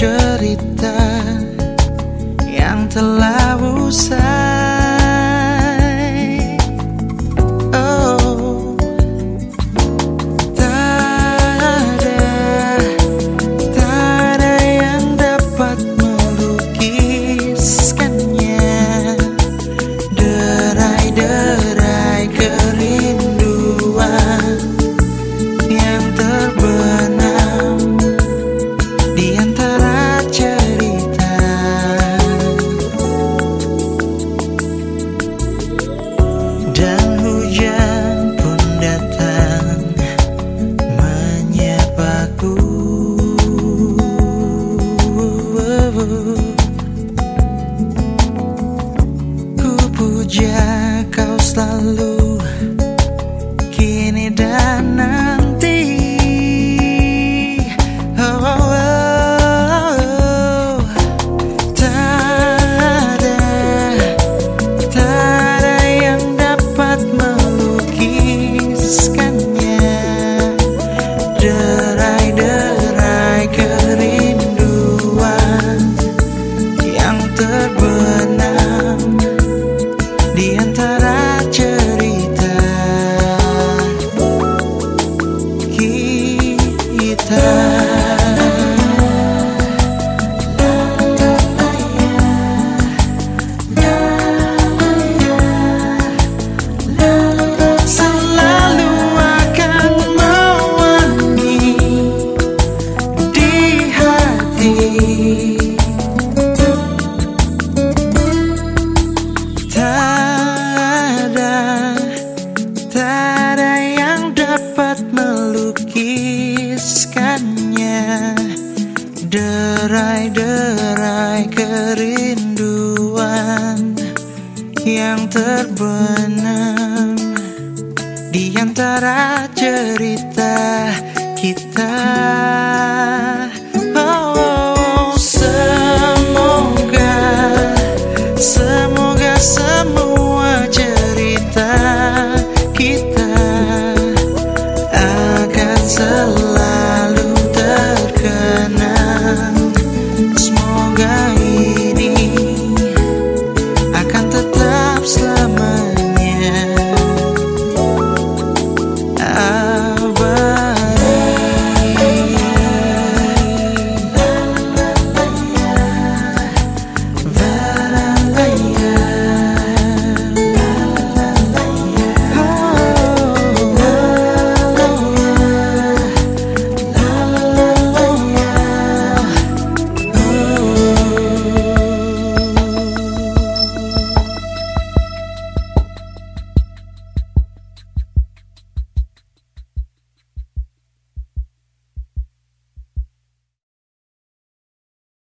cerita yang telah usai. selalu Tak ada, tak ada yang dapat melukiskannya. Derai-derai kerinduan yang terbenam. Di antara cerita kita.